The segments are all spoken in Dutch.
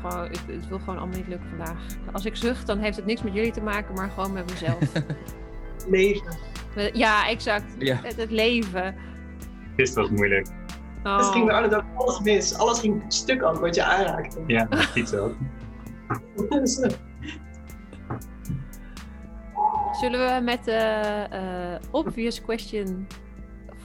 gewoon, ik, het wil gewoon allemaal niet lukken vandaag. Als ik zucht, dan heeft het niks met jullie te maken, maar gewoon met mezelf. leven. Ja, exact. Ja. Het, het, leven. Is toch moeilijk? Oh. Het ging bij Arno alles mis. Alles ging stuk ook wat je aanraakte. Ja, iets ook. Zullen we met de uh, obvious question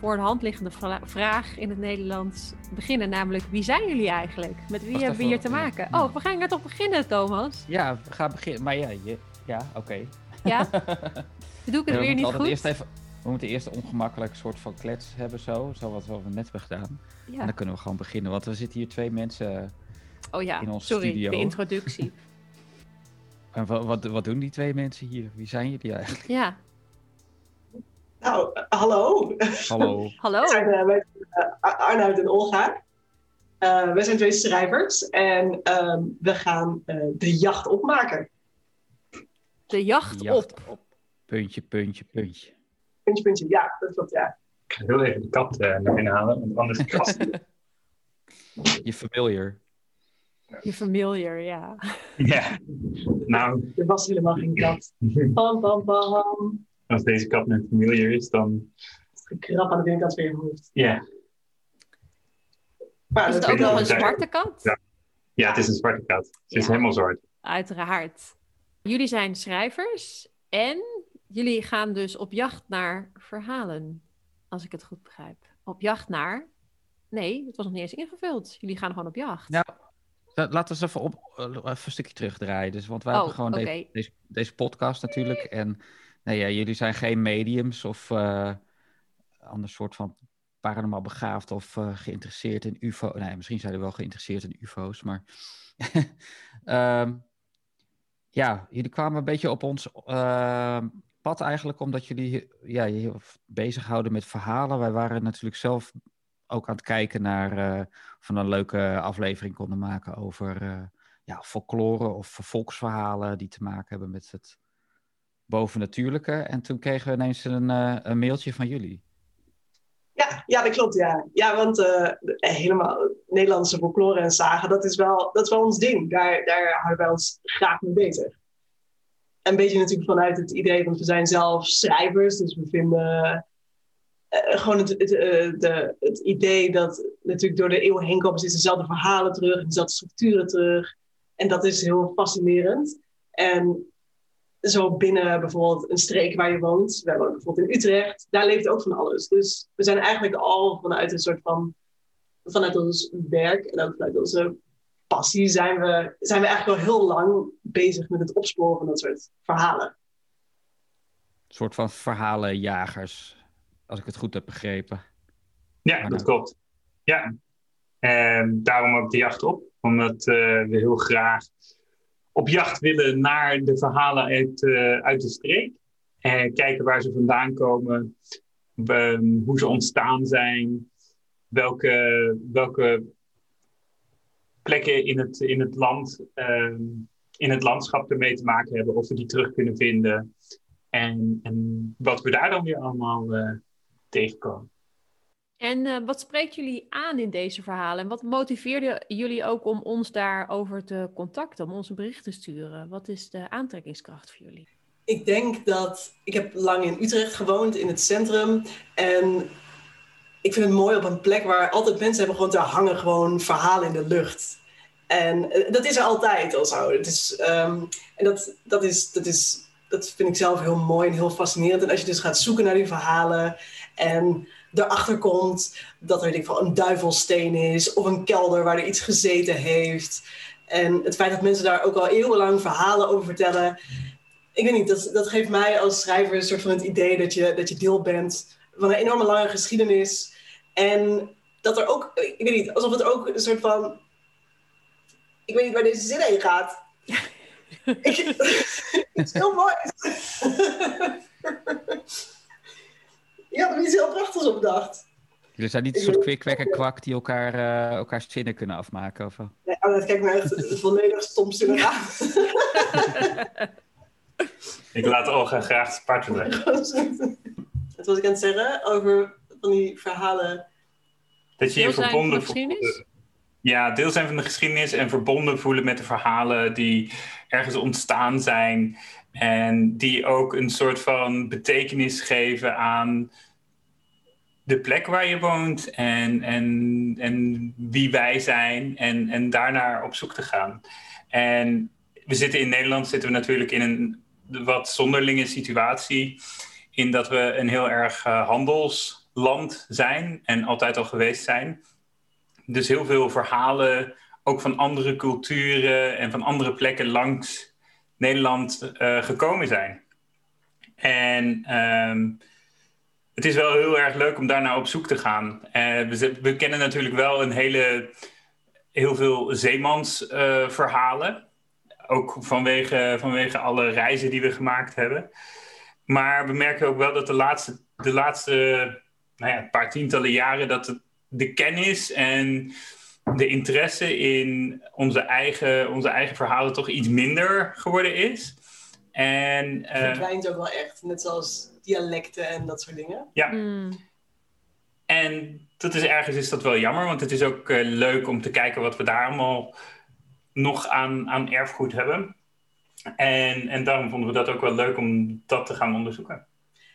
voor de hand liggende vraag in het Nederlands beginnen. Namelijk, wie zijn jullie eigenlijk? Met wie hebben we hier te maken? Oh, we gaan er toch beginnen, Thomas? Ja, we gaan beginnen. Maar ja, je, ja oké. Ja? Doe ik het weer niet goed? Eerst even, we moeten eerst een ongemakkelijk soort van klets hebben, zo. Zo wat we net hebben gedaan. Ja. En dan kunnen we gewoon beginnen. Want er zitten hier twee mensen oh ja, in sorry, studio. de introductie. En wat, wat, wat doen die twee mensen hier? Wie zijn jullie eigenlijk? Ja, nou, hallo. Hallo. hallo. We zijn uh, Arnoud en Olga. Uh, wij zijn twee schrijvers en uh, we gaan de jacht opmaken. De jacht, op. op. Puntje, puntje, puntje. Puntje, puntje, ja, dat klopt, ja. Ik ga heel even de kat naar binnen halen, want anders kast Je familiar. Je familiar, ja. Ja, nou. Er was helemaal geen kat. Bam, bam, bam als deze kat mijn familie is, dan... Krap aan de binnenkant van je hoofd. Ja. Maar is het ook nog een zwarte kat? Ja. ja, het is een zwarte kat. Ze is helemaal zwart. Uiteraard. Jullie zijn schrijvers en jullie gaan dus op jacht naar verhalen, als ik het goed begrijp. Op jacht naar... Nee, het was nog niet eens ingevuld. Jullie gaan gewoon op jacht. Nou, laten we eens even, op, eh, even een stukje terugdraaien. Dus, want wij oh, hebben gewoon deze, deze, deze, podcast natuurlijk. En Nee, ja, jullie zijn geen mediums of uh, ander soort van paranormaal begaafd of uh, geïnteresseerd in UFO. Nee, misschien zijn jullie wel geïnteresseerd in UFO's, maar. um, ja, jullie kwamen een beetje op ons uh, pad eigenlijk, omdat jullie ja, je bezighouden met verhalen. Wij waren natuurlijk zelf ook aan het kijken naar uh, of we een leuke aflevering konden maken over ja, folklore of volksverhalen die te maken hebben met het bovennatuurlijke. En toen kregen we ineens een, uh, een mailtje van jullie. Ja, ja, dat klopt, ja. Ja, want uh, helemaal Nederlandse folklore en zagen, dat is wel, dat is wel ons ding. Daar, daar houden wij ons graag mee bezig. Een beetje natuurlijk vanuit het idee, want we zijn zelf schrijvers, dus we vinden gewoon het, de, het idee dat natuurlijk door de eeuwen heen komen steeds dezelfde verhalen terug, dezelfde structuren terug. En dat is heel fascinerend. En zo binnen bijvoorbeeld een streek waar je woont. We wonen bijvoorbeeld in Utrecht. Daar leeft ook van alles. Dus we zijn eigenlijk al vanuit een soort van... Vanuit ons werk en ook vanuit onze passie zijn we, zijn we eigenlijk al heel lang bezig met het opsporen van dat soort verhalen. Een soort van verhalenjagers, als ik het goed heb begrepen. Ja, dat klopt. Ja, en daarom ook de jacht op. Omdat uh, we heel graag op jacht willen naar de verhalen uit, uh, uit de streek. En kijken waar ze vandaan komen, ehm, hoe ze ontstaan zijn, welke, welke plekken in het, in het land, uh, in het landschap ermee te maken hebben, of we die terug kunnen vinden. En, en wat we daar dan weer allemaal uh, tegenkomen. En uh, wat spreekt jullie aan in deze verhalen? En wat motiveerde jullie ook om ons daarover te contacten, om ons een bericht te sturen? Wat is de aantrekkingskracht voor jullie? Ik denk dat ik heb lang in Utrecht gewoond, in het centrum. En ik vind het mooi op een plek waar altijd mensen hebben gewoon te hangen gewoon verhalen in de lucht. En uh, dat is er altijd al zo. Het is, um, en dat, dat, is, dat, is, dat vind ik zelf heel mooi en heel fascinerend. En als je dus gaat zoeken naar die verhalen en erachter komt dat er ik, een duivelsteen is of een kelder waar er iets gezeten heeft. En het feit dat mensen daar ook al eeuwenlang verhalen over vertellen. Ik weet niet, dat, dat geeft mij als schrijver een soort van het idee dat je, dat je deel bent van een enorme lange geschiedenis. En dat er ook, ik weet niet, alsof het ook een soort van. Ik weet niet waar deze zin heen gaat. het is heel mooi. Ik had er iets heel prachtigs op bedacht. Jullie zijn niet een soort kwik, en kwak die elkaar, uh, elkaar zinnen kunnen afmaken? Of? Nee, oh, dat kijkt me echt volledig stomzinnig aan. ik laat Olga graag spartelen. Dat was ik aan het zeggen over van die verhalen. Dat je je verbonden voelt. ja, deel zijn van de geschiedenis en verbonden voelen met de verhalen die ergens ontstaan zijn. En die ook een soort van betekenis geven aan de plek waar je woont en, en, en wie wij zijn en, en daarnaar op zoek te gaan. En we zitten in Nederland zitten we natuurlijk in een wat zonderlinge situatie. In dat we een heel erg uh, handelsland zijn en altijd al geweest zijn. Dus heel veel verhalen, ook van andere culturen en van andere plekken langs Nederland uh, gekomen zijn. En um, het is wel heel erg leuk om daarna op zoek te gaan. Uh, we, we, kennen natuurlijk wel een hele, heel veel zeemansverhalen. Uh, ook vanwege, vanwege alle reizen die we gemaakt hebben. Maar we merken ook wel dat de laatste, de laatste nou ja, paar tientallen jaren... dat de kennis en de interesse in onze eigen, onze eigen verhalen toch iets minder geworden is. En, uh, verdwijnt ook wel echt, net zoals dialecten en dat soort dingen. Ja. Hmm. En dat is ergens is dat wel jammer, want het is ook uh, leuk om te kijken wat we daar allemaal nog aan, aan erfgoed hebben. En, en daarom vonden we dat ook wel leuk om dat te gaan onderzoeken.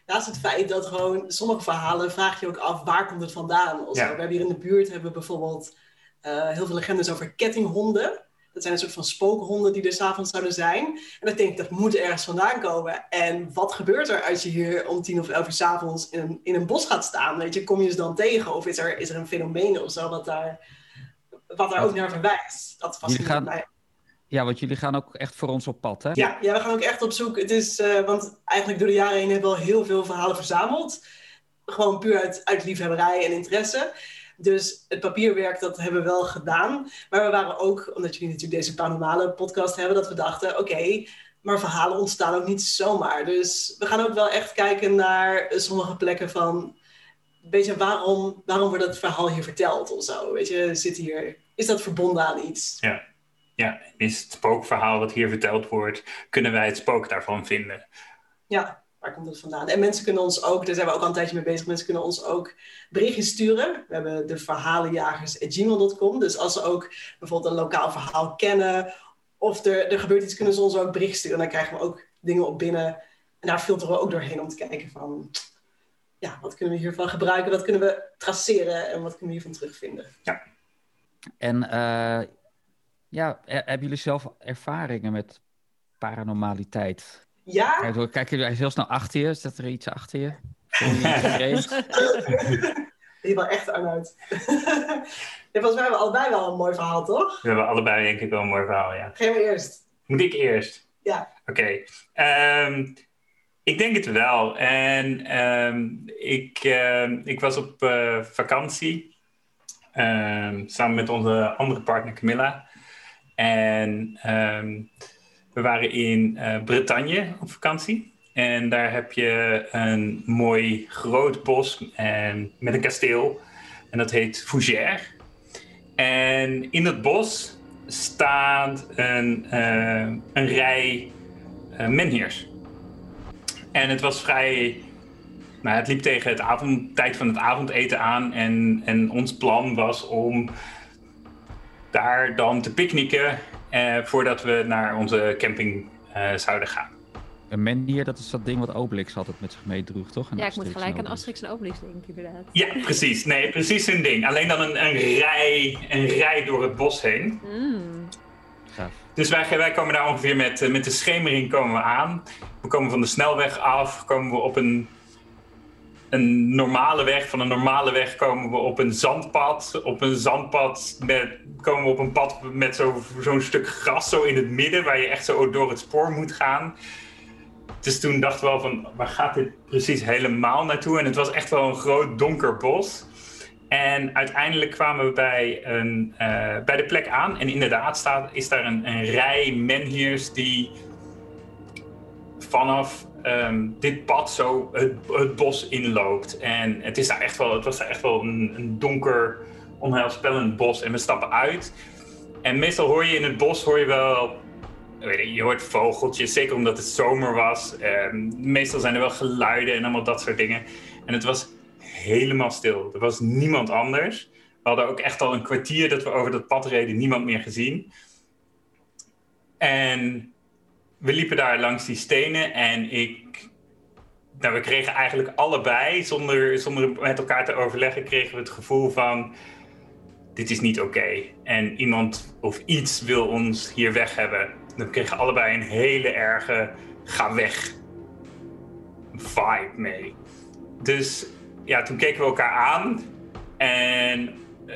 Naast het feit dat gewoon sommige verhalen vraag je ook af waar komt het vandaan. Ja. We hebben hier in de buurt hebben we bijvoorbeeld uh, heel veel legendes over kettinghonden. Dat zijn een soort van spookhonden die er s'avonds zouden zijn. En dan denk ik, dat moet ergens vandaan komen. En wat gebeurt er als je hier om tien of elf uur s'avonds in een, in een bos gaat staan? Weet je, kom je ze dan tegen? Of is er, is er een fenomeen of zo wat daar, wat daar ook naar verwijst? Dat fascineert mij. Ja, want jullie gaan ook echt voor ons op pad, hè? Ja, ja we gaan ook echt op zoek. Het is, uh, want eigenlijk door de jaren heen hebben we al heel veel verhalen verzameld. Gewoon puur uit, uit liefhebberij en interesse. Dus het papierwerk, dat hebben we wel gedaan. Maar we waren ook, omdat jullie natuurlijk deze paranormale podcast hebben, dat we dachten, oké, maar verhalen ontstaan ook niet zomaar. Dus we gaan ook wel echt kijken naar sommige plekken van, weet je, waarom, waarom wordt het verhaal hier verteld of zo? Weet je, zit hier, is dat verbonden aan iets? Ja. Ja, is het spookverhaal wat hier verteld wordt, kunnen wij het spook daarvan vinden? Ja, waar komt het vandaan? En mensen kunnen ons ook, daar zijn we ook al een tijdje mee bezig, mensen kunnen ons ook berichtjes sturen. We hebben de verhalenjagers.gmail.com. Dus als ze ook bijvoorbeeld een lokaal verhaal kennen of er, er gebeurt iets, kunnen ze ons ook bericht sturen. Dan krijgen we ook dingen op binnen. En daar filteren we ook doorheen om te kijken van, ja, wat kunnen we hiervan gebruiken? Wat kunnen we traceren en wat kunnen we hiervan terugvinden? Ja. En uh, ja, hebben jullie zelf ervaringen met paranormaliteit? Ja. Kijk, kijk je heel snel achter je? Zit er iets achter je? Je wel echt aan uit. volgens mij hebben we allebei wel een mooi verhaal, toch? We hebben allebei denk ik wel een mooi verhaal, ja. Geef me eerst. Moet ik eerst? Ja. Oké. Ehm, ik denk het wel. En um, ik, uh, ik was op uh, vakantie. samen met onze andere partner Camilla. En we waren in uh, Bretagne op vakantie. En daar heb je een mooi groot bos en, met een kasteel. En dat heet Fougères. En in dat bos staat een, uh, een rij uh, menhirs. En het was vrij... Nou, het liep tegen het avond, tijd van het avondeten aan. En, en ons plan was om daar dan te picknicken... Uh, voordat we naar onze camping zouden gaan. Een menhier, dat is dat ding wat Obelix altijd met zich meedroeg, toch? ja, ik moet gelijk aan Asterix en Obelix denken, inderdaad. Ja, precies. Nee, precies een ding. Alleen dan een, een, rij, een rij door het bos heen. Mm. Dus wij, wij komen daar ongeveer met, eh, met de schemering komen we aan. We komen van de snelweg af, komen we op een, een normale weg. Van een normale weg komen we op een zandpad. Op een zandpad met, komen we op een pad met zo'n stuk gras zo in het midden... waar je echt zo door het spoor moet gaan dus toen dachten we wel van, waar gaat dit precies helemaal naartoe? En het was echt wel een groot donker bos. En uiteindelijk kwamen we bij, een, uh, bij de plek aan. En inderdaad staat, is daar een, een rij menhirs die vanaf um, dit pad zo het, het, bos inloopt. En het, is daar echt wel, het was daar echt wel een, een donker, onheilspellend bos. En we stappen uit. En meestal hoor je in het bos hoor je wel je hoort vogeltjes, zeker omdat het zomer was. Ehm, meestal zijn er wel geluiden en allemaal dat soort dingen. En het was helemaal stil. Er was niemand anders. We hadden ook echt al een kwartier dat we over dat pad reden, niemand meer gezien. En we liepen daar langs die stenen en ik. Nou, we kregen eigenlijk allebei, zonder, zonder met elkaar te overleggen, kregen we het gevoel van: dit is niet oké. En iemand of iets wil ons hier weg hebben. Dan kregen allebei een hele erge ga weg vibe mee. Dus ja, toen keken we elkaar aan. En uh,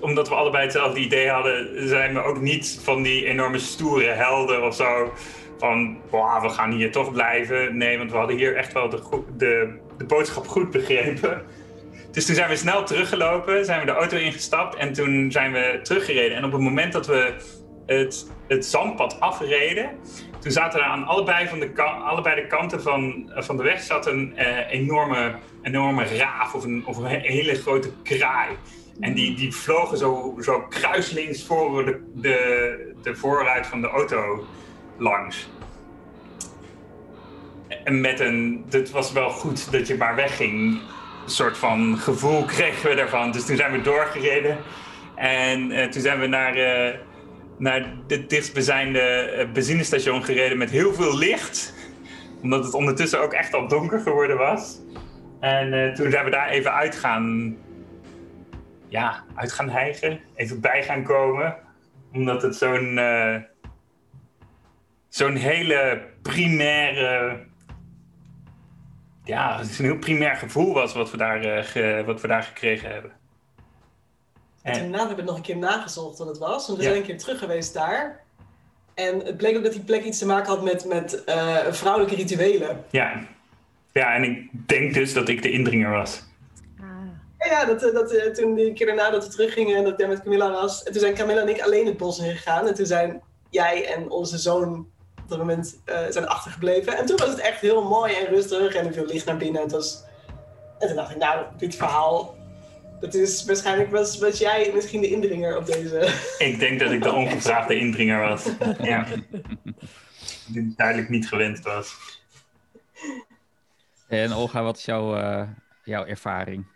omdat we allebei hetzelfde idee hadden, zijn we ook niet van die enorme stoere helden of zo. Van, wow, we gaan hier toch blijven. Nee, want we hadden hier echt wel de, de, de boodschap goed begrepen. Dus toen zijn we snel teruggelopen, zijn we de auto ingestapt en toen zijn we teruggereden. En op het moment dat we het, het zandpad afreden, toen zaten er aan allebei, van de, allebei de kanten van, van de weg zat een uh, enorme, enorme raaf of een, of een hele grote kraai. En die, die vlogen zo, zo kruislings voor de, de, de voorruit van de auto langs. En met een, het was wel goed dat je maar wegging. Een soort van gevoel kregen we daarvan. Dus toen zijn we doorgereden. En uh, toen zijn we naar, uh, naar het dichtstbijzijnde uh, benzinestation gereden met heel veel licht. Omdat het ondertussen ook echt al donker geworden was. En toen zijn we daar even uit gaan ja, uit gaan hijgen. Even bij gaan komen. Omdat het zo'n zo'n hele primaire... Ja, het is een heel primair gevoel was wat we daar, uh, wat we daar gekregen hebben. En daarna hebben we nog een keer nagezocht wat het was. En we zijn een keer terug geweest daar. En het bleek ook dat die plek iets te maken had met, met uh, vrouwelijke rituelen. Ja. ja, en ik denk dus dat ik de indringer was. Ja, dat, eh, dat, eh, toen die keer daarna dat we teruggingen en dat ik daar met Camilla was. En toen zijn Camilla en ik alleen het bos ingegaan. En toen zijn jij en onze zoon op dat moment uh, zijn achtergebleven. En toen was het echt heel mooi en rustig en er veel licht naar binnen. En, was... en toen dacht ik, nou, dit verhaal, dat is waarschijnlijk was, was jij misschien de indringer op deze... Ik denk dat ik de ongevraagde indringer was. ja. Die duidelijk niet gewend was. En Olga, wat is jouw, uh, jouw ervaring?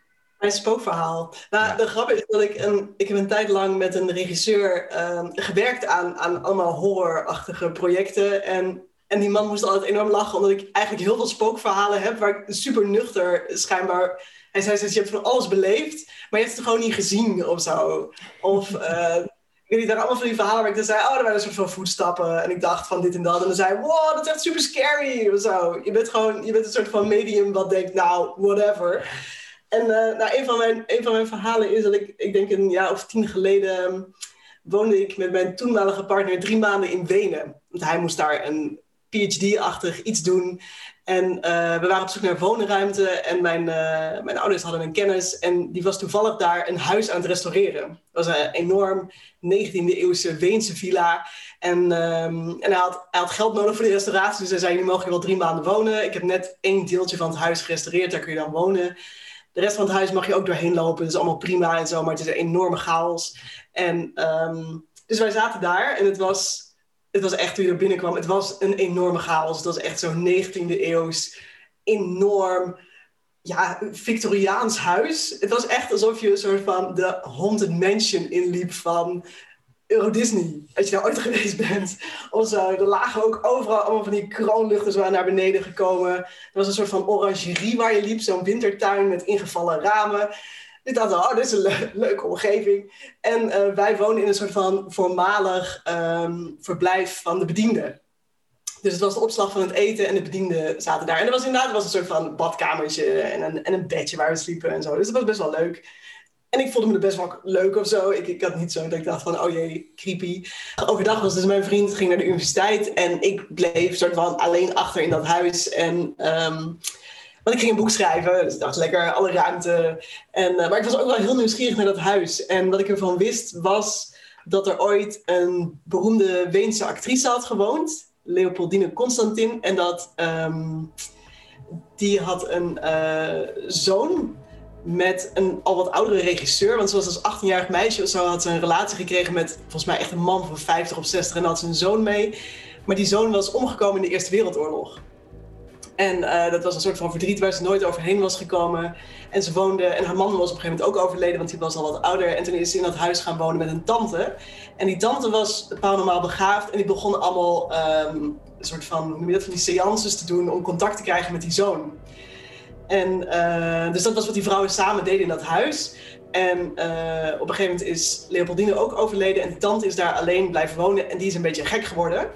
Mijn spookverhaal. Nou, de grap is dat ik een, ik heb een tijd lang met een regisseur uh, gewerkt aan, aan allemaal horrorachtige projecten. En, en die man moest altijd enorm lachen, omdat ik eigenlijk heel veel spookverhalen heb, waar ik super nuchter schijnbaar. Hij zei, je hebt van alles beleefd, maar je hebt het gewoon niet gezien of zo. Of uh, ik weet niet, daar allemaal van die verhalen waar ik dan zei, oh, er waren een soort van voetstappen. En ik dacht van dit en dat. En dan zei wow, dat is echt super scary of zo. Je bent gewoon, je bent een soort van medium wat denkt, nou, whatever. En uh, nou, een, van mijn, van mijn verhalen is dat ik, ik denk een jaar of tien geleden, um, woonde ik met mijn toenmalige partner drie maanden in Wenen. Want hij moest daar een PhD-achtig iets doen. En uh, we waren op zoek naar woonruimte en mijn, uh, mijn ouders hadden een kennis en die was toevallig daar een huis aan het restaureren. Het was een enorm 19e-eeuwse Weense villa. En, um, en hij, had, hij had geld nodig voor die restauratie, dus hij zei, nu mogen je wel drie maanden wonen. Ik heb net één deeltje van het huis gerestaureerd, daar kun je dan wonen. De rest van het huis mag je ook doorheen lopen. Dat is allemaal prima en zo, maar het is een enorme chaos. En um, dus wij zaten daar en het was, het was echt toen je er binnenkwam, het was een enorme chaos. Het was echt zo'n 19e eeuws, enorm, ja, Victoriaans huis. Het was echt alsof je een soort van de Haunted Mansion inliep van Euro Disney, als je daar ooit geweest bent. Of zo. Er lagen ook overal allemaal van die kroonluchten zo naar beneden gekomen. Er was een soort van orangerie waar je liep, zo'n wintertuin met ingevallen ramen. Ik dacht, oh, dit is een leuke omgeving. En uh, wij wonen in een soort van voormalig um, verblijf van de bedienden. Dus het was de opslag van het eten en de bedienden zaten daar. En er was inderdaad was een soort van badkamertje en een, en een bedje waar we sliepen en zo. Dus dat was best wel leuk. En ik voelde me er best wel leuk of zo. Ik, ik had niet zo dat ik dacht van, oh jee, creepy. Overdag was dus mijn vriend ging naar de universiteit en ik bleef soort van alleen achter in dat huis. En um, want ik ging een boek schrijven, dus ik dacht lekker, alle ruimte. En, uh, maar ik was ook wel heel nieuwsgierig naar dat huis. En wat ik ervan wist was dat er ooit een beroemde Weense actrice had gewoond, Leopoldine Constantin. En dat um, die had een uh, zoon met een al wat oudere regisseur. Want zoals als 18-jarig meisje of zo had ze een relatie gekregen met volgens mij echt een man van 50 of 60 en had ze een zoon mee. Maar die zoon was omgekomen in de Eerste Wereldoorlog. En eh, dat was een soort van verdriet waar ze nooit overheen was gekomen. En ze woonde, en haar man was op een gegeven moment ook overleden, want die was al wat ouder. En toen is ze in dat huis gaan wonen met een tante. En die tante was paranormaal begaafd en die begon allemaal um, een soort van, noem je dat, van die seances te doen om contact te krijgen met die zoon. En uh, dus dat was wat die vrouwen samen deden in dat huis. En uh, op een gegeven moment is Leopoldine ook overleden en tante is daar alleen blijven wonen en die is een beetje gek geworden.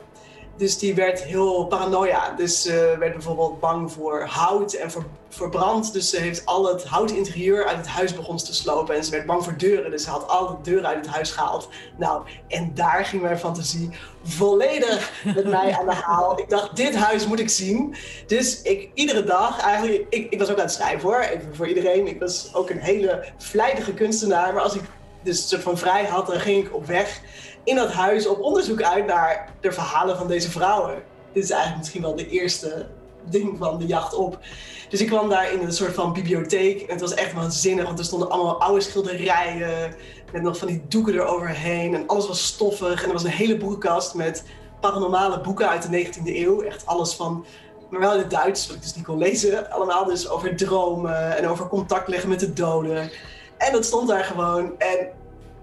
Dus die werd heel paranoia. Dus ze werd bijvoorbeeld bang voor hout en voor, voor brand. Dus ze heeft al het houtinterieur uit het huis begonnen te slopen. En ze werd bang voor deuren. Dus ze had al de deuren uit het huis gehaald. Nou, en daar ging mijn fantasie volledig met mij aan de haal. Ik dacht, dit huis moet ik zien. Dus ik iedere dag eigenlijk... Ik, ik was ook aan het schrijven hoor, even voor iedereen. Ik was ook een hele vlijtige kunstenaar. Maar als ik dus soort van vrij had, dan ging ik op weg in dat huis op onderzoek uit naar de verhalen van deze vrouwen. Dit is eigenlijk misschien wel de eerste ding van de jacht op. Dus ik kwam daar in een soort van bibliotheek. En het was echt waanzinnig, want er stonden allemaal oude schilderijen. Met nog van die doeken eroverheen. En alles was stoffig. En er was een hele boekenkast met paranormale boeken uit de 19e eeuw. Echt alles van, maar wel in het Duits, wat ik dus niet kon lezen. Allemaal dus over dromen en over contact leggen met de doden. En dat stond daar gewoon. En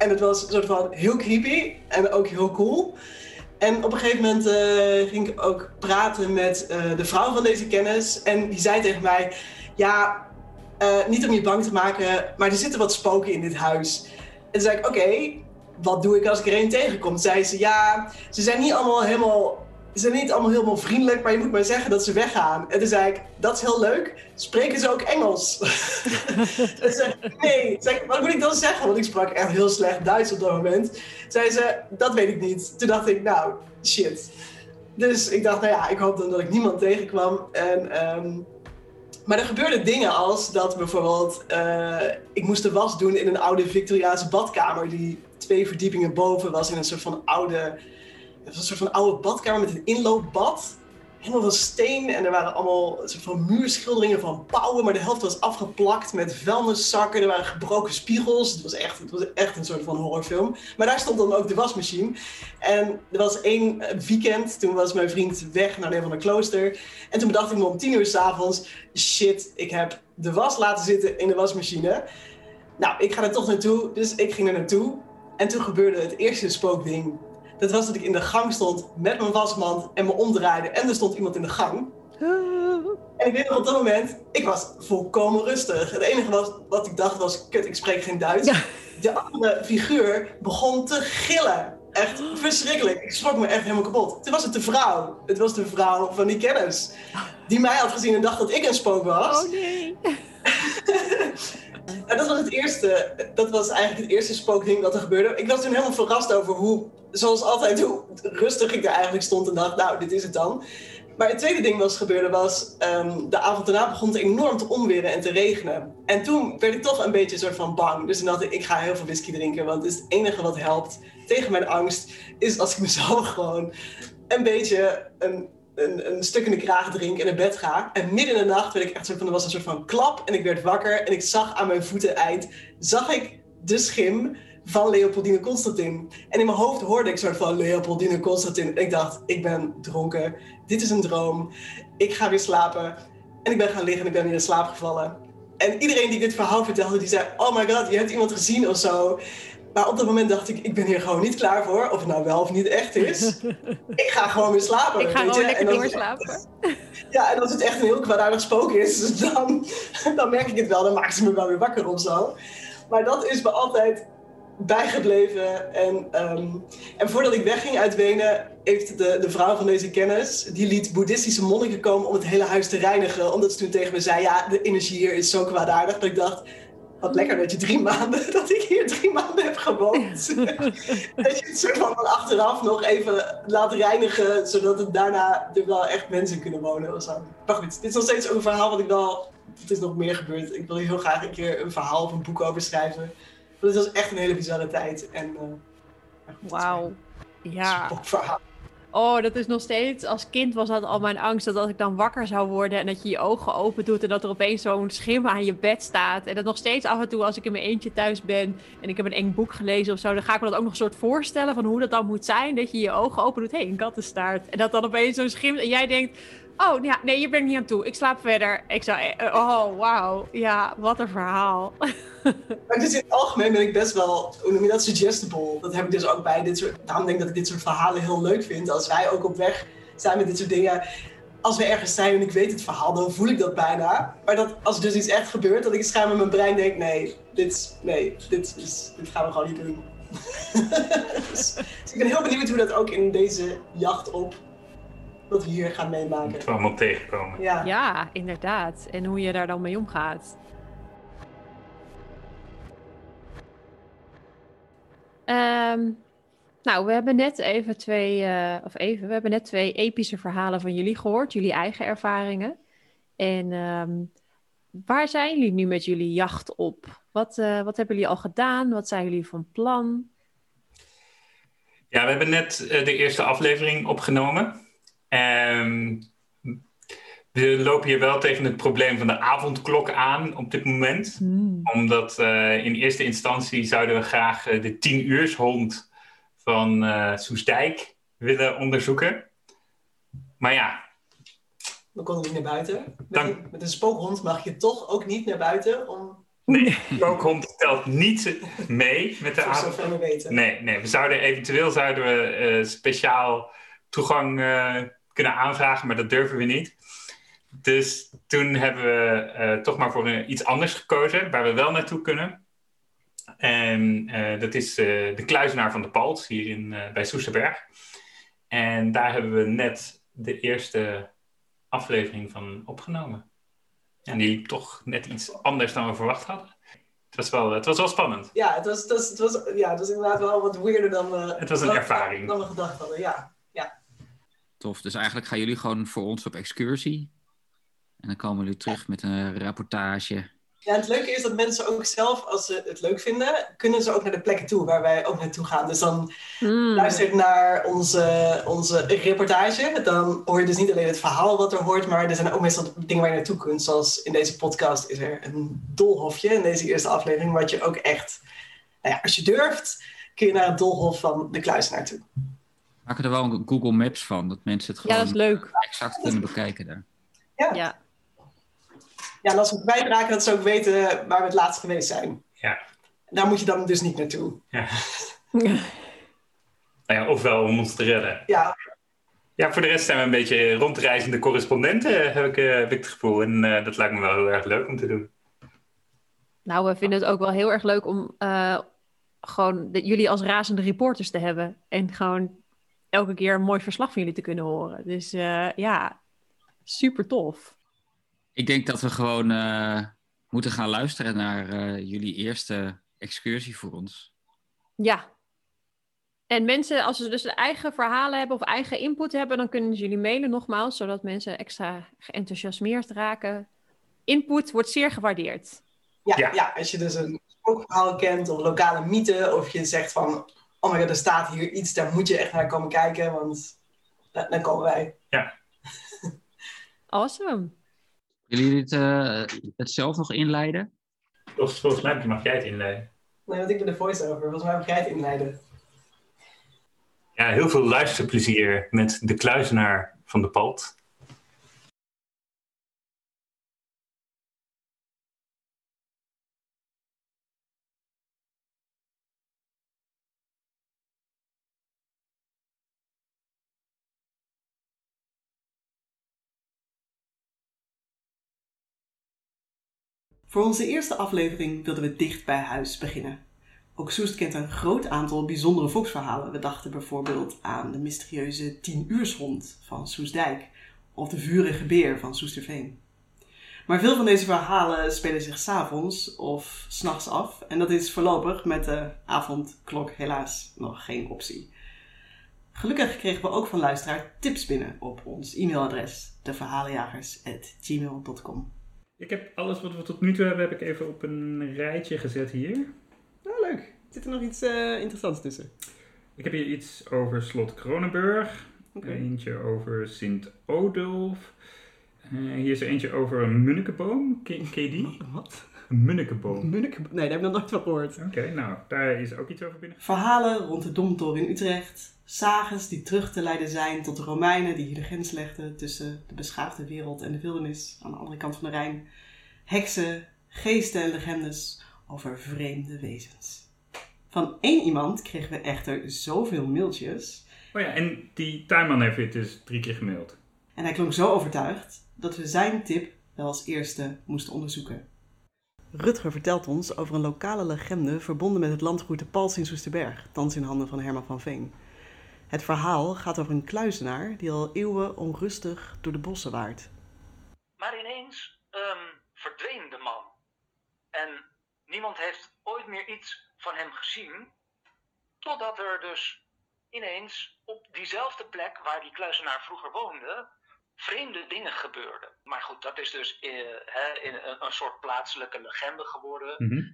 en het was soort van heel creepy en ook heel cool. En op een gegeven moment uh, ging ik ook praten met uh, de vrouw van deze kennis. En die zei tegen mij: Ja, uh, niet om je bang te maken, maar er zitten wat spoken in dit huis. En toen zei ik: Oké, wat doe ik als ik er een tegenkom? Zei ze: Ja, ze zijn niet allemaal helemaal ze zijn niet allemaal helemaal vriendelijk, maar je moet maar zeggen dat ze weggaan. En toen zei ik, dat is heel leuk. Spreken ze ook Engels? en zei nee. Zei wat moet ik dan zeggen? Want ik sprak echt heel slecht Duits op dat moment. Zei ze, dat weet ik niet. Toen dacht ik, nou, shit. Dus ik dacht, nou ja, ik hoop dan dat ik niemand tegenkwam. En, um, maar er gebeurden dingen als dat bijvoorbeeld... Uh, ik moest de was doen in een oude Victoriaanse badkamer... die twee verdiepingen boven was in een soort van oude was een soort van oude badkamer met een inloopbad. Helemaal van steen en er waren allemaal soort van muurschilderingen van pauwen, maar de helft was afgeplakt met vuilniszakken. Er waren gebroken spiegels. Het was echt, het was echt een soort van horrorfilm. Maar daar stond dan ook de wasmachine. En er was één weekend, toen was mijn vriend weg naar een van de klooster. En toen bedacht ik me om tien uur s'avonds, shit, ik heb de was laten zitten in de wasmachine. Nou, ik ga er toch naartoe, dus ik ging er naartoe. En toen gebeurde het eerste spookding dat was dat ik in de gang stond met mijn wasmand en me omdraaide en er stond iemand in de gang. En ik weet nog op dat moment, ik was volkomen rustig. Het enige was, wat ik dacht was, kut, ik spreek geen Duits. De andere figuur begon te gillen. Echt verschrikkelijk. Ik schrok me echt helemaal kapot. Toen was het de vrouw. Het was de vrouw van die kennis. Die mij had gezien en dacht dat ik een spook was. Oh nee. dat was het eerste. Dat was eigenlijk het eerste spookding dat er gebeurde. Ik was toen helemaal verrast over hoe zoals altijd, hoe rustig ik daar eigenlijk stond en dacht, nou, dit is het dan. Maar het tweede ding wat gebeurde was, um, de avond daarna begon het enorm te onweren en te regenen. En toen werd ik toch een beetje soort van bang. Dus toen dacht ik, ik ga heel veel whisky drinken, want het is het enige wat helpt tegen mijn angst, is als ik mezelf gewoon een beetje een, een, stuk in de kraag drink en in bed ga. En midden in de nacht werd ik echt soort van, er was een soort van klap en ik werd wakker en ik zag aan mijn voeten eind, zag ik de schim van Leopoldine Constantin. En in mijn hoofd hoorde ik soort van Leopoldine Constantin. Ik dacht, ik ben dronken. Dit is een droom. Ik ga weer slapen. En ik ben gaan liggen en ik ben weer in slaap gevallen. En iedereen die dit verhaal vertelde, die zei... Oh my god, je hebt iemand gezien of zo. Maar op dat moment dacht ik, ik ben hier gewoon niet klaar voor. Of het nou wel of niet echt is. ik ga gewoon weer slapen. Ik ga gewoon lekker doorslapen. Ja, en als het echt een heel kwaadaardig spook is, dan, dan merk ik het wel. Dan maken ze me wel weer wakker of zo. Maar dat is me altijd bijgebleven. En, ehm, en voordat ik wegging uit Wenen, heeft de, de vrouw van deze kennis, die liet boeddhistische monniken komen om het hele huis te reinigen. Omdat ze toen tegen me zei, ja, de energie hier is zo kwaadaardig. Dat ik dacht, wat lekker dat je drie maanden, dat ik hier drie maanden heb gewoond. dat je het soort van achteraf nog even laat reinigen, zodat het daarna er wel echt mensen kunnen wonen of zo. Maar goed, dit is nog steeds een verhaal wat ik wel, het is nog meer gebeurd. Ik wil heel graag een keer een verhaal of een boek over schrijven. Dat was echt een hele bizarre tijd. En, uh, Wauw. Ja. Oh, dat is nog steeds. Als kind was dat al mijn angst. Dat als ik dan wakker zou worden en dat je je ogen open doet. En dat er opeens zo'n schim aan je bed staat. En dat nog steeds af en toe als ik in mijn eentje thuis ben. En ik heb een eng boek gelezen of zo. Dan ga ik me dat ook nog een soort voorstellen van hoe dat dan moet zijn. Dat je je ogen open doet. Hé, hey, een kattenstaart. En dat dan opeens zo'n schim. En jij denkt. Oh, ja, nee, je bent niet aan toe. Ik slaap verder. Ik zou, eh, oh, wauw. Ja, wat een verhaal. maar dus in het algemeen ben ik best wel, hoe noem je dat, suggestible. Dat heb ik dus ook bij dit soort, daarom denk ik dat ik dit soort verhalen heel leuk vind. Als wij ook op weg zijn met dit soort dingen. Als we ergens zijn en ik weet het verhaal, dan voel ik dat bijna. Maar dat als er dus iets echt gebeurt, dat ik in mijn brein denk, nee, dit, nee, dit, is, dit gaan we gewoon niet doen. dus, dus ik ben heel benieuwd hoe dat ook in deze jacht op wat we hier gaan meemaken. Dat we allemaal tegenkomen. Ja. ja, inderdaad. En hoe je daar dan mee omgaat. Ehm, nou, we hebben net even twee, uh, of even, we hebben net twee epische verhalen van jullie gehoord, jullie eigen ervaringen. En um, waar zijn jullie nu met jullie jacht op? Wat, uh, wat hebben jullie al gedaan? Wat zijn jullie van plan? Ja, we hebben net uh, de eerste aflevering opgenomen. Um, we lopen hier wel tegen het probleem van de avondklok aan op dit moment. Mm. Omdat uh, in eerste instantie zouden we graag uh, de tien uurshond van uh, Soesdijk willen onderzoeken. Maar ja. We konden niet naar buiten. Met, met, een spookhond mag je toch ook niet naar buiten om... Nee, spookhond telt niet mee met de avond. we weten. Nee, nee, we zouden eventueel zouden we speciaal toegang kunnen aanvragen, maar dat durven we niet. Dus toen hebben we uh, toch maar voor iets anders gekozen, waar we wel naartoe kunnen. En uh, dat is uh, de kluizenaar van de Palt, hier in, bij Soesterberg. En daar hebben we net de eerste aflevering van opgenomen. En die liep toch net iets anders dan we verwacht hadden. Het was wel, het was wel spannend. Ja, het was, het, was, het, was, ja, het was inderdaad wel wat weirder dan we, het was een ervaring. Dan we gedacht hadden, ja. Tof. Dus eigenlijk gaan jullie gewoon voor ons op excursie. En dan komen jullie terug met een rapportage. Ja, het leuke is dat mensen ook zelf, als ze het leuk vinden, kunnen ze ook naar de plekken toe waar wij ook naartoe gaan. Dus dan mm. luister je naar onze, onze reportage. Dan hoor je dus niet alleen het verhaal wat er hoort, maar er zijn ook meestal dingen waar je naartoe kunt. Zoals in deze podcast is er een dolhofje in deze eerste aflevering, wat je ook echt, nou ja, als je durft, kun je naar het dolhof van de kluisenaar toe maken er wel een Google Maps van, dat mensen het gewoon ja, dat is leuk. exact kunnen bekijken daar. Ja. ja. Ja, en als we kwijtraken, dat ze ook weten waar we het laatst geweest zijn. Ja. Daar moet je dan dus niet naartoe. Ja. nou ja, ofwel om ons te redden. Ja. Ja, voor de rest zijn we een beetje rondreizende correspondenten, heb ik, heb ik het gevoel. En uh, dat lijkt me wel heel erg leuk om te doen. Nou, we vinden het ook wel heel erg leuk om uh, gewoon de, jullie als razende reporters te hebben. En gewoon elke keer een mooi verslag van jullie te kunnen horen. Dus uh, ja, super tof. Ik denk dat we gewoon uh, moeten gaan luisteren naar uh, jullie eerste excursie voor ons. Ja. En mensen, als ze dus eigen verhalen hebben of eigen input hebben, dan kunnen ze jullie mailen nogmaals, zodat mensen extra geenthousiasmeerd raken. Input wordt zeer gewaardeerd. Ja, ja. ja als je dus een spookverhaal kent of lokale mythe, of je zegt van oh my god, er staat hier iets, daar moet je echt naar komen kijken, want dan komen wij. Ja. awesome. Willen jullie het, uh, het zelf nog inleiden? Of, volgens mij mag jij het inleiden. Nee, want ik ben de voice-over. Volgens mij mag jij het inleiden. Ja, heel veel luisterplezier met de kluizenaar van de Palt. Voor onze eerste aflevering wilden we dicht bij huis beginnen. Ook Soest kent een groot aantal bijzondere volksverhalen. We dachten bijvoorbeeld aan de mysterieuze tienuurshond van Soestdijk of de vurige beer van Soesterveen. Maar veel van deze verhalen spelen zich s'avonds of s'nachts af en dat is voorlopig met de avondklok helaas nog geen optie. Gelukkig kregen we ook van luisteraar tips binnen op ons e-mailadres deverhalenjagers.gmail.com. Ik heb alles wat we tot nu toe hebben, heb ik even op een rijtje gezet hier. Nou, leuk. Zit er nog iets uh, interessants tussen? Ik heb hier iets over Slot Kronenburg. Okay. Eentje over Sint Odulf. Uh, hier is er eentje over een munnikenboom. Die? Wat? Een Munnekeboom? Munneke... Nee, daar heb ik nog nooit van gehoord. Oké, nou, daar is ook iets over binnen. Verhalen rond de Domtoren in Utrecht. Sages die terug te leiden zijn tot de Romeinen die hier de grens legden tussen de beschaafde wereld en de wildernis aan de andere kant van de Rijn. Heksen, geesten en legendes over vreemde wezens. Van één iemand kregen we echter zoveel mailtjes. Oh ja, en die tuinman heeft dit dus drie keer gemaild. En hij klonk zo overtuigd dat we zijn tip wel als eerste moesten onderzoeken. Rutger vertelt ons over een lokale legende verbonden met het landgoed de Pals in Soesterberg, thans in handen van Herman van Veen. Het verhaal gaat over een kluizenaar die al eeuwen onrustig door de bossen waart. Maar ineens um, verdween de man. En niemand heeft ooit meer iets van hem gezien. Totdat er dus ineens op diezelfde plek waar die kluizenaar vroeger woonde, vreemde dingen gebeurden. Maar goed, dat is dus uh, hè, in een, een, soort plaatselijke legende geworden. Mhm.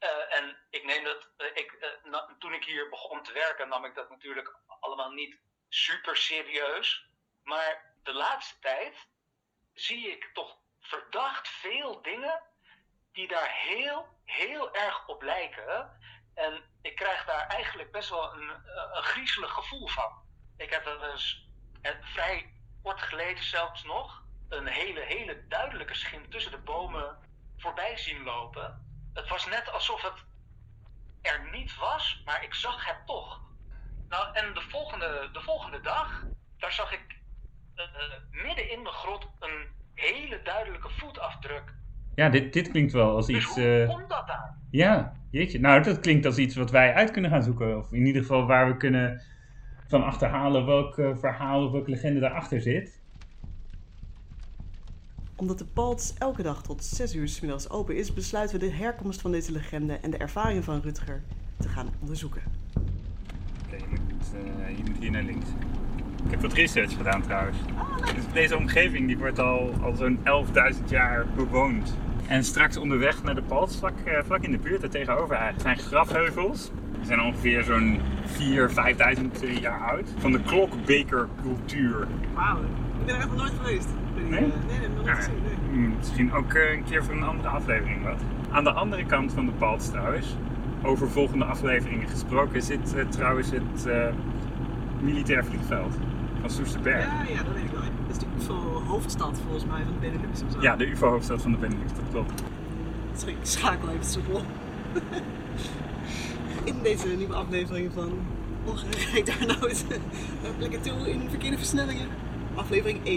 uh, en ik neem dat, uh, ik, na, toen ik hier begon te werken, nam ik dat natuurlijk allemaal niet super serieus. Maar de laatste tijd zie ik toch verdacht veel dingen die daar heel, heel erg op lijken. En ik krijg daar eigenlijk best wel een, een griezelig gevoel van. Ik heb er dus vrij kort geleden zelfs nog een hele, hele duidelijke schim tussen de bomen voorbij zien lopen. Het was net alsof het er niet was, maar ik zag het toch. Nou, en de volgende, de volgende dag, daar zag ik uh, midden in de grot een hele duidelijke voetafdruk. Ja, dit, dit klinkt wel als dus iets. Hoe uh, komt dat daar? Ja, jeetje. Nou, dat klinkt als iets wat wij uit kunnen gaan zoeken. Of in ieder geval waar we kunnen van achterhalen welk uh, verhaal of welke legende daarachter zit. Omdat de Palts elke dag tot 6 uur s middags open is, besluiten we de herkomst van deze legende en de ervaring van Rutger te gaan onderzoeken. Oké, okay, je, uh, je, moet hier naar links. Ik heb wat research gedaan trouwens. Dus deze omgeving die wordt al, al zo'n 11.000 jaar bewoond. En straks onderweg naar de Palts, vlak, uh, vlak in de buurt, er tegenover eigenlijk, zijn grafheuvels. Die zijn ongeveer zo'n 4.000, 5.000 jaar oud. Van de klokbekercultuur. Wauw, ik ben er echt nog nooit geweest. Nee? Nee, nee, nee, nog Ja, nooit gezien. Nee. mm, Misschien ook eh, een keer voor een andere aflevering wat. Aan de andere kant van de Palts trouwens, over volgende afleveringen gesproken, zit eh, trouwens het eh, militair vliegveld van Soesterberg. Ja, ja, dat weet ik wel. Dat is de UFO-hoofdstad volgens mij van de Benelux of zo. Ja, de UFO-hoofdstad van de Benelux, dat klopt. Sorry, ik schakel even soepel. In deze nieuwe aflevering van Ongerecht daar nou eens plekken toe in verkeerde versnellingen. Aflevering 1.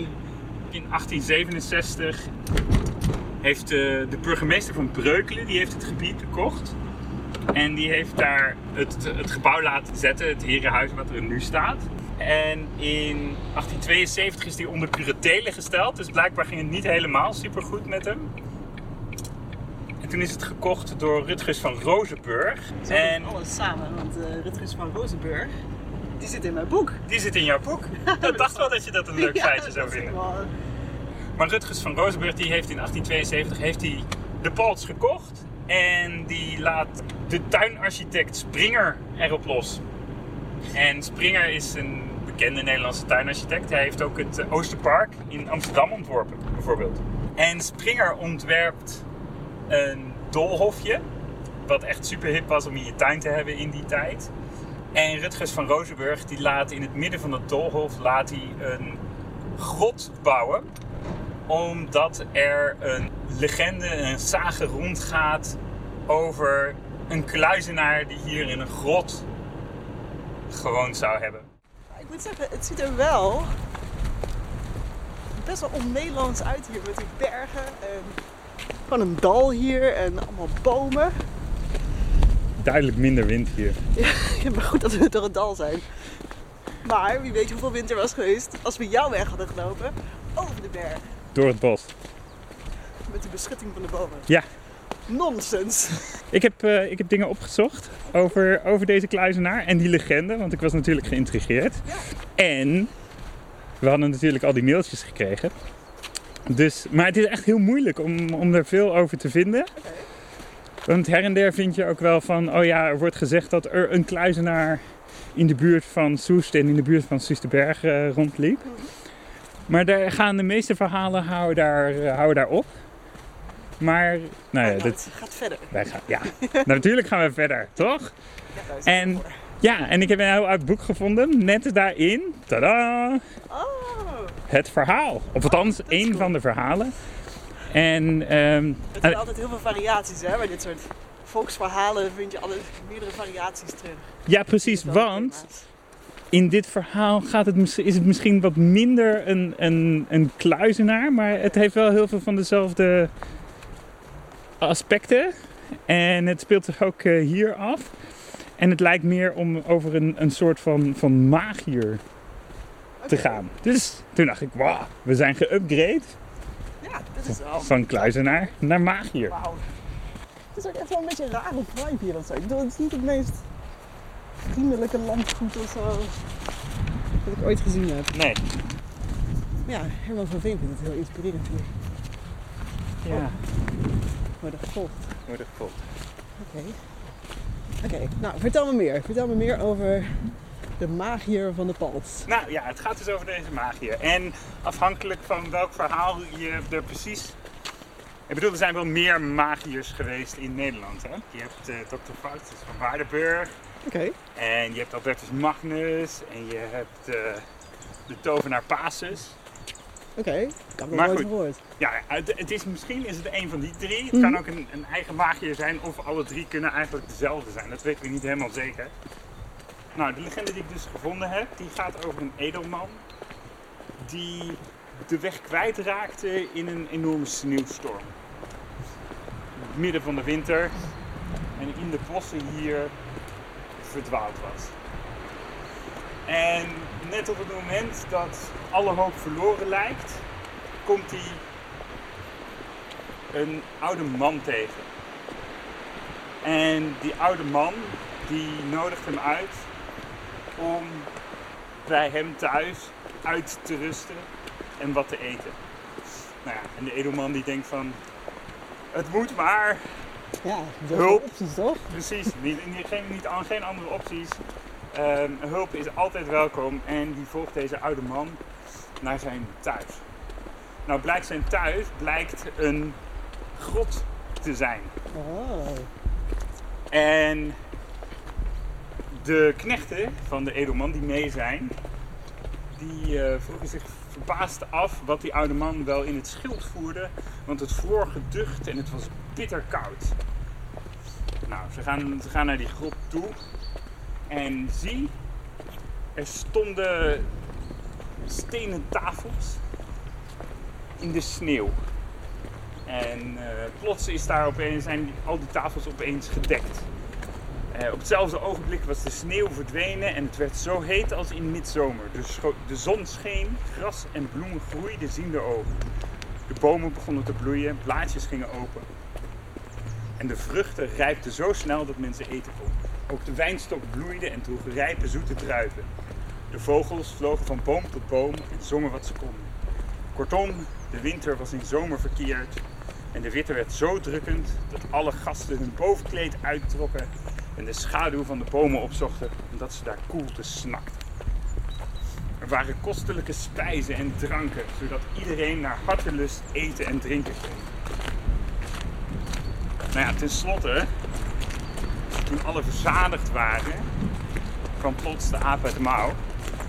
In 1867 heeft de, de burgemeester van Breukelen die heeft het gebied gekocht. En die heeft daar het, het gebouw laten zetten, het herenhuis wat er nu staat. En in 1872 is die onder curatele gesteld. Dus blijkbaar ging het niet helemaal supergoed met hem. En toen is het gekocht door Rutgers van Rozenburg. En Alles samen, want uh, Rutgers van Rozenburg, die zit in mijn boek. die zit in jouw boek. Ik dacht wel dat je dat een leuk Ja, feitje zou vinden. wel- Maar Rutgers van Rozenburg die heeft in 1872 heeft hij de Palts gekocht. En die laat de tuinarchitect Springer erop los. En Springer is een bekende Nederlandse tuinarchitect. Hij heeft ook het eh, Oosterpark in Amsterdam ontworpen, bijvoorbeeld. En Springer ontwerpt een doolhofje. Wat echt super hip was om in je tuin te hebben in die tijd. En Rutgers van Rozenburg die laat in het midden van het doolhof laat hij een grot bouwen omdat er een legende, een sage rondgaat over een kluizenaar die hier in een grot gewoond zou hebben. Ik moet zeggen, het ziet er wel best wel on-Nederlands uit hier met die bergen en gewoon een dal hier en allemaal bomen. Duidelijk minder wind hier. Ja, maar goed dat we door het dal zijn. Maar wie weet hoeveel wind er was geweest als we jouw weg hadden gelopen over de berg Door het bos. met de beschutting van de bomen. Ja. Nonsens. Ik heb, eh, ik heb dingen opgezocht over, over deze kluizenaar en die legende, want ik was natuurlijk geïntrigeerd. En we hadden natuurlijk al die mailtjes gekregen. Dus, maar het is echt heel moeilijk om, om er veel over te vinden. Want her en der vind je ook wel van, oh ja, er wordt gezegd dat er een kluizenaar in de buurt van Soest en in de buurt van Soesterberg eh, rondliep. Maar daar gaan de meeste verhalen houden daar, eh, houden daar op. Maar, nou ja, dit gaat verder. Wij gaan, ja, natuurlijk gaan we verder, toch? Ja, en, ja, en ik heb een heel oud boek gevonden, net daarin. Tada! Oh. Het verhaal. Of althans, oh, één van de verhalen. En, um, er zijn altijd heel veel variaties hè, bij dit soort volksverhalen vind je altijd meerdere variaties terug. Ja, precies, want in dit verhaal gaat het, is het misschien wat minder een, een, een kluizenaar, maar het heeft wel heel veel van dezelfde aspecten. En het speelt zich ook uh, hier af. En het lijkt meer om over een, een soort van, van magier te gaan. Dus toen dacht ik, wauw, we zijn geüpgrade. Ja, dit is wel... Van kluizenaar naar magier. Wauw. Het is ook echt wel een beetje een rare vibe hier of zo. Ik bedoel, het is niet het meest vriendelijke landgoed of zo. Dat ik ooit gezien heb. Nee. Ja, Herman van Veen vindt het heel inspirerend hier. Ja. Oh. Worden gevolgd. Worden gevolgd. Oké. Oké, nou vertel me meer. Vertel me meer over de magier van de Pals. Nou ja, het gaat dus over deze magier. En afhankelijk van welk verhaal je er precies ik bedoel, er zijn wel meer magiërs geweest in Nederland. Hè? Je hebt uh, Dr. Faustus van Waardenburg. Oké. En je hebt Albertus Magnus. En je hebt uh, de tovenaar Pasus. Oké, okay. ik heb nog nooit gehoord. Ja, het, het, is, misschien is het een van die drie. Het kan mhm. ook een, een, eigen magier zijn. Of alle drie kunnen eigenlijk dezelfde zijn. Dat weten we niet helemaal zeker. Nou, de legende die ik dus gevonden heb, die gaat over een edelman. Die de weg kwijtraakte in een enorme sneeuwstorm. Midden van de winter en in de bossen hier verdwaald was. En net op het moment dat alle hoop verloren lijkt, komt hij een oude man tegen. En die oude man die nodigt hem uit om bij hem thuis uit te rusten en wat te eten. Nou ja, en de edelman die denkt van, het moet maar. Ja, hulp. opties toch? Precies, niet, geen, niet, geen andere opties. Ehm, hulp is altijd welkom en die volgt deze oude man naar zijn thuis. Nou blijkt zijn thuis blijkt een grot te zijn. Oh. En de knechten van de edelman die mee zijn, die uh, vroegen zich verbaasd af wat die oude man wel in het schild voerde, want het vroor geducht en het was bitter koud. Nou, ze gaan, gaan naar die grot toe en zie, er stonden stenen tafels in de sneeuw. En uh, plots is daar opeens, zijn al die tafels opeens gedekt. Uh, op hetzelfde ogenblik was de sneeuw verdwenen en het werd zo heet als in midzomer. De, de zon scheen, gras en bloemen groeiden ziende ogen. De bomen begonnen te bloeien, blaadjes gingen open. En de vruchten rijpten zo snel dat mensen eten konden. Ook de wijnstok bloeide en droeg rijpe zoete druiven. De vogels vlogen van boom tot boom en zongen wat ze konden. Kortom, de winter was in zomer verkeerd en de witte werd zo drukkend dat alle gasten hun bovenkleed uittrokken en de schaduw van de bomen opzochten omdat ze daar koelte snakten. Er waren kostelijke spijzen en dranken, zodat iedereen naar hartelust eten en drinken kon. Nou ja, tenslotte, toen alle verzadigd waren, kwam plots de aap uit de mouw.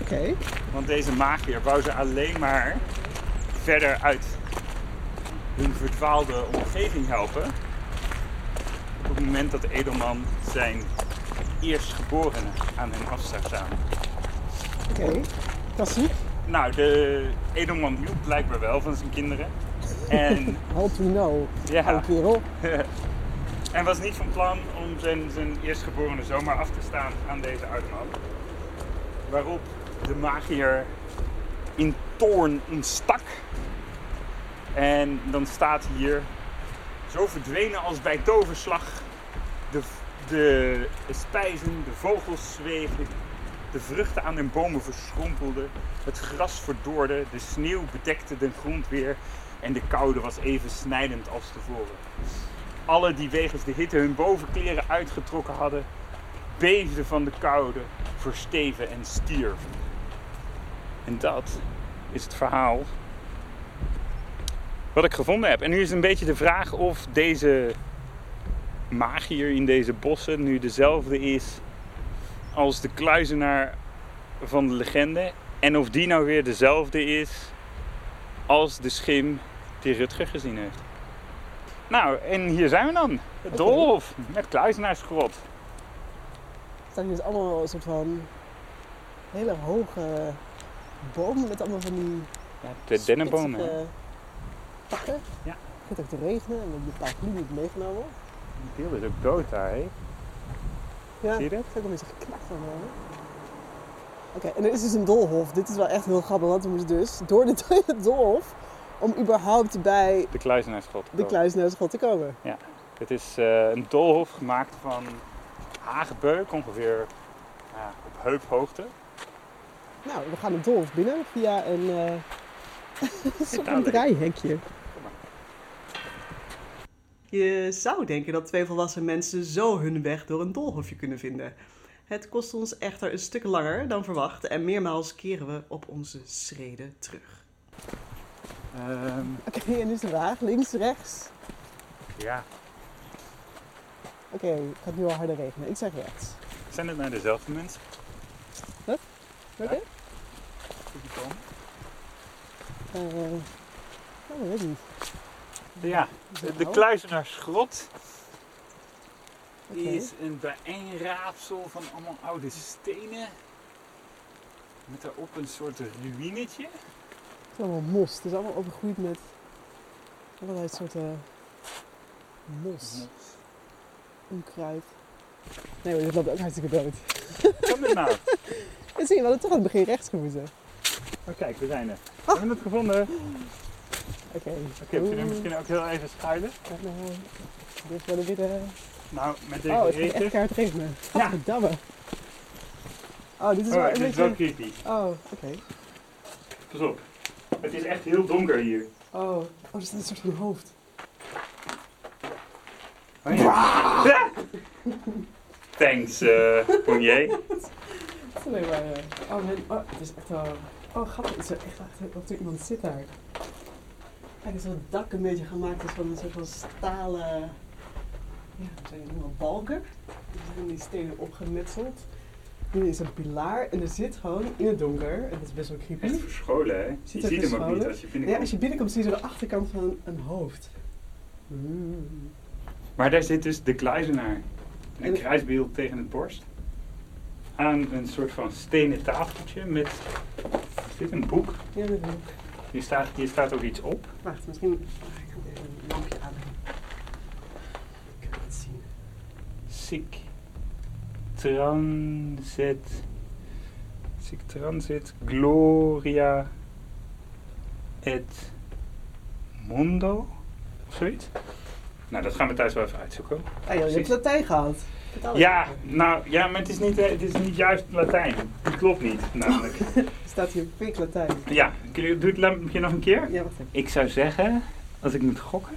Oké. Want deze magier wou ze alleen maar verder uit hun verdwaalde omgeving helpen op het moment dat de edelman zijn eerstgeborene aan hen af zou samen. Oké, okay. dat is Nou, de edelman hield blijkbaar wel van zijn kinderen. En, How to know, ja. kerel. en was niet van plan om zijn, zijn eerstgeborene zomaar af te staan aan deze oude man. Waarop de magier in toorn ontstak. En dan staat hier zo verdwenen als bij toverslag de, de spijzen, de vogels zwegen, de vruchten aan de bomen verschrompelden, het gras verdorde, de sneeuw bedekte de grond weer en de koude was even snijdend als tevoren. Alle die wegens de hitte hun bovenkleren uitgetrokken hadden, beefden van de koude, versteven en stierven. En dat is het verhaal wat ik gevonden heb. En nu is een beetje de vraag of deze magier in deze bossen nu dezelfde is als de kluizenaar van de legende. En of die nou weer dezelfde is als de schim die Rutger gezien heeft. Nou, en hier zijn we dan. Het Doolhof met kluizenaarsgrot. Het zijn dus allemaal een soort van hele hoge bomen met allemaal van die ja, de dennenbomen. takken. Ja. Het gaat ook te regenen en we hebben een paar niet meegenomen. Die beeld is ook dood daar, hè? Ja, Zie je dat? Ik heb een beetje geknakt van Oké, en dit is dus een doolhof. Dit is wel echt heel grappig, want we moesten dus door dit doolhof om überhaupt bij de kluizenaarsgrot de kluizenaarsgrot te komen. Ja, het is uh, een doolhof gemaakt van hagebeuk, ongeveer op heuphoogte. Nou, we gaan het doolhof binnen via een, uh, soort draaihekje. Je zou denken dat twee volwassen mensen zo hun weg door een doolhofje kunnen vinden. Het kost ons echter een stuk langer dan verwacht en meermaals keren we op onze schreden terug. Um, Oké, okay, en nu is de vraag, links, rechts? Ja. Oké, okay, het gaat nu al harder regenen. Ik zeg rechts. Zijn het nou dezelfde mensen? Wat? Oké. Okay. Uh, oh, dat weet ik niet. Ja, de, Kluizenaarsgrot okay. is een bijeenraapsel van allemaal oude stenen. Met daarop een soort ruïnetje. Het is allemaal mos. Het is allemaal opgegroeid met allerlei soorten mos. mos. Onkruid. Nee, dit loopt ook hartstikke dood. Kom dit nou? En zie je, we hadden toch aan het begin rechts gemoeten. Oh kijk, we zijn er. We hebben het gevonden. Oké. Okay. Oké, okay, we misschien ook heel even schuilen. Ja, nou, dit is wel weer de... Nou, met deze Oh, het gaat echt kaart regenen. Ja. Verdamme. Oh, dit is oh, wel een dit beetje... is wel creepy. Oh, oké. Okay. Pas op. Het is echt heel donker hier. Oh, oh er staat een soort van hoofd. Oh, ja. Thanks, uh, Ponje. het is alleen maar... Uh, oh, man. Oh, het is echt wel... Oh, grappig. Het is echt echt of er iemand zit daar. Kijk, is het dak een beetje gemaakt is van een soort van stalen... Ja, je het balken. Er zijn die stenen opgemetseld. Hier is een pilaar en er zit gewoon in het donker, en dat is best wel creepy. Echt verscholen, hè? Je ziet, hem ook niet als je binnenkomt. Ja, als je binnenkomt zie je de achterkant van een hoofd. Mm. Maar daar zit dus de kluizenaar. Een kruisbeeld tegen het borst. Aan een soort van stenen tafeltje met... Is dit een boek? Ja, een boek. Hier staat, hier staat ook iets op. Wacht, misschien... Ik kan even een lampje aan. Ik kan het zien. Sick. Transit. Sic transit gloria et mundo. Of zoiets. Nou, dat gaan we thuis wel even uitzoeken. Ah, joh, je hebt Latijn gehad. Ja, nou, ja, maar het is, niet, het is niet juist Latijn. Het klopt niet, namelijk. er staat hier fake Latijn. Ja, doe het lampje nog een keer? Ja, wacht even. Ik zou zeggen, als ik moet gokken,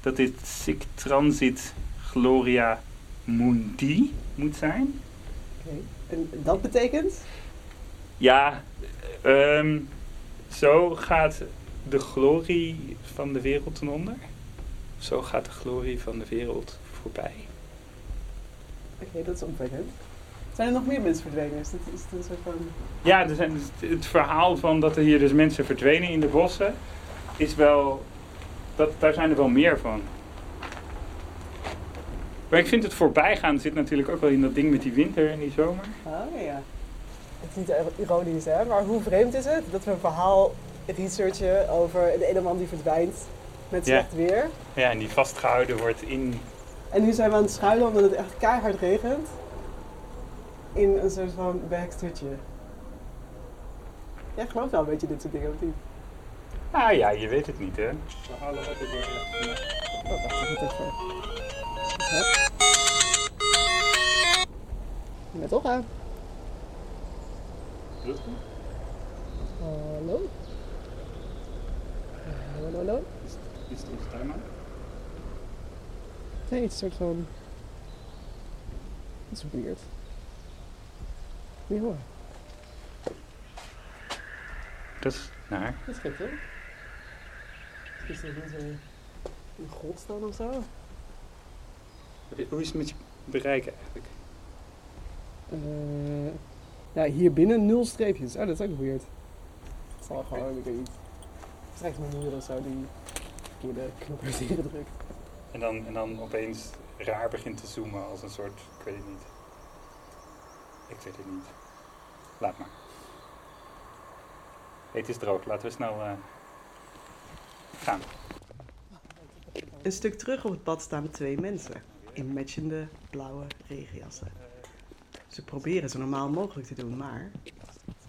dat dit sic transit gloria mundi moet zijn. Oké, okay. en dat betekent? Ja, um, zo gaat de glorie van de wereld ten onder. Zo gaat de glorie van de wereld voorbij. Oké, okay, dat is opwekkend. Zijn er nog meer mensen verdwenen? Is dit, is dit een soort van... Ja, er zijn, het verhaal van dat er hier dus mensen verdwenen in de bossen is wel... Dat, daar zijn er wel meer van. Maar ik vind het voorbijgaan zit natuurlijk ook wel in dat ding met die winter en die zomer. Oh ja. Het is niet ironisch hè, maar hoe vreemd is het dat we een verhaal researchen over een ene man die verdwijnt met slecht ja. weer. Ja, en die vastgehouden wordt in... En nu zijn we aan het schuilen omdat het echt keihard regent. In een soort van behekst hutje. Jij gelooft wel een beetje dit soort dingen, of niet? Nou ja, je weet het niet hè. Oh, wacht even. Met Olga. Hallo? Hallo, hallo? Is het onze timer? Het is een soort van... Dat is weird. Je horen. Dat is naar. Dat is gek, hè? Is er niet een grot staan of zo? Hoe is het met je bereik eigenlijk? Uh, ja, hier binnen nul streepjes. Oh, dat is ook weird. Het zal gewoon, ik weet niet. Straks mijn moeder of zo die hier de knop heeft ingedrukt. En dan, en dan opeens raar begint te zoomen als een soort, ik weet het niet. Ik weet het niet. Laat maar. het is droog, laten we snel uh, gaan. Een stuk terug op het pad staan twee mensen in matchende blauwe regenjassen. Ze proberen zo normaal mogelijk te doen, maar...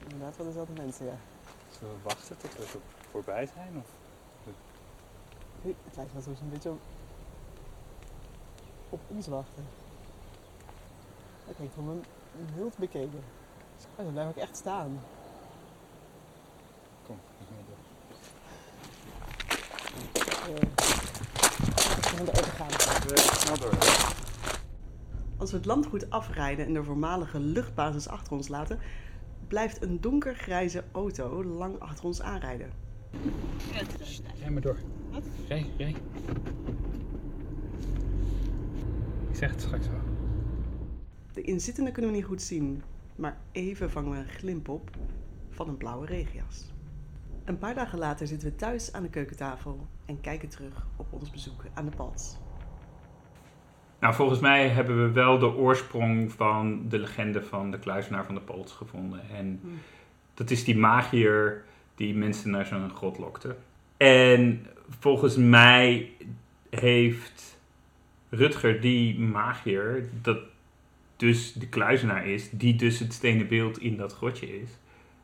Inderdaad wel dezelfde mensen, ja. Zullen we wachten tot we voorbij zijn? Of? Het lijkt wel zo'n beetje op, ons wachten. Ik heb van een wild bekeken. Oh, ze blijven ook echt staan. Kom, ik ben door. We gaan er gaan. We snel door. Als we het landgoed afrijden en de voormalige luchtbasis achter ons laten, blijft een donkergrijze auto lang achter ons aanrijden. Rij maar door. Wat? Rij, rij. Zeg het straks wel. De inzittenden kunnen we niet goed zien, maar even vangen we een glimp op van een blauwe regenjas. Een paar dagen later zitten we thuis aan de keukentafel en kijken terug op ons bezoek aan de Pals. Nou, volgens mij hebben we wel de oorsprong van de legende van de kluizenaar van de Pals gevonden. En hmm. dat is die magier die mensen naar zo'n grot lokte. En volgens mij heeft Rutger die magier, dat dus de kluizenaar is, die dus het stenen beeld in dat grotje is,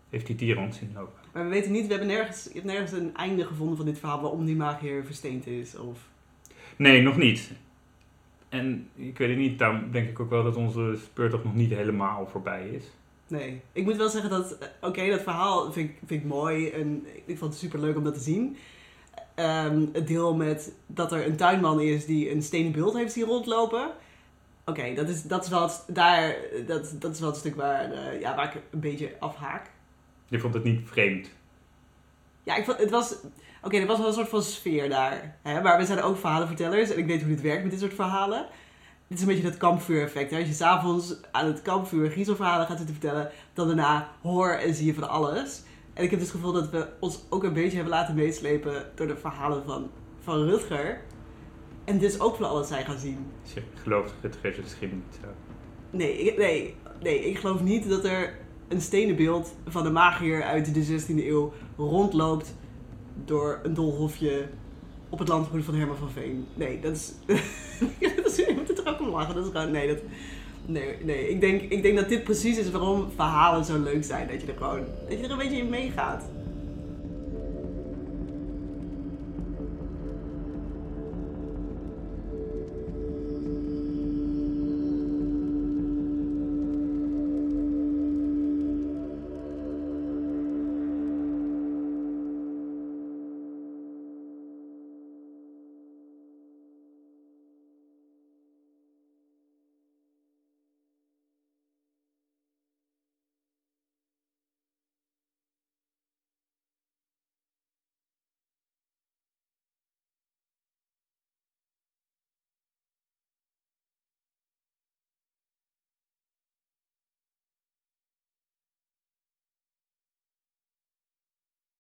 heeft die rond zien lopen. Maar we weten niet, we hebben nergens, je hebt nergens een einde gevonden van dit verhaal waarom die magier versteend is? Of... Nee, nog niet. En ik weet het niet, daarom denk ik ook wel dat onze speurtocht nog niet helemaal voorbij is. Nee, ik moet wel zeggen dat, eh, oké, dat verhaal vind ik, vind ik mooi en ik vond het super leuk om dat te zien. Ehm, het deel met dat er een tuinman is die een stenen beeld heeft zien rondlopen. Oké, dat, is, dat, is wel het, daar, dat, dat is wel het stuk waar, uh, ja, waar ik een beetje afhaak. Je vond het niet vreemd? Ja, ik vond, het was... Oké, er was wel een soort van sfeer daar. Hè? Maar we zijn ook verhalenvertellers en ik weet hoe dit werkt met dit soort verhalen. Dit is een beetje het kampvuur-effect. Als je s'avonds aan het kampvuur griezelverhalen gaat zitten vertellen, dan daarna hoor en zie je van alles. En ik heb dus het gevoel dat we ons ook een beetje hebben laten meeslepen door de verhalen van, van Rutger. En dus ook van alles zijn gaan zien. Dus je gelooft Rutger misschien niet zo? Nee, ik, nee, nee, ik geloof niet dat er een stenen beeld van een magier uit de 16e eeuw rondloopt door een dolhofje op het landgoed van Herman van Veen. Nee, dat is. dat is je moet er ook om lachen. Dat is gewoon. Nee, dat. Nee, nee. Ik, denk, ik denk dat dit precies is waarom verhalen zo leuk zijn. Dat je er gewoon. Dat je er een beetje in meegaat.